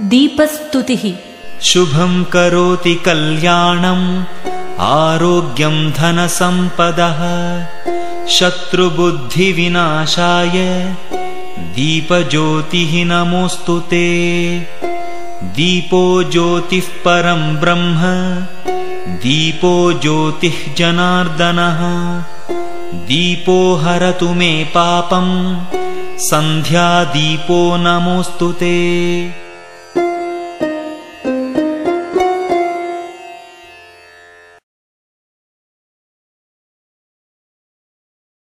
दीपस्तुतिः। शुभं करोति कल्याणम् आरोग्यं धनसम्पदः शत्रुबुद्धिविनाशाय दीपज्योतिः नमोऽस्तु ते। दीपो ज्योतिः परं ब्रह्म दीपो ज्योतिः जनार्दनः दीपो हरतु मे पापम् सन्ध्यादीपो नमोऽस्तु ते।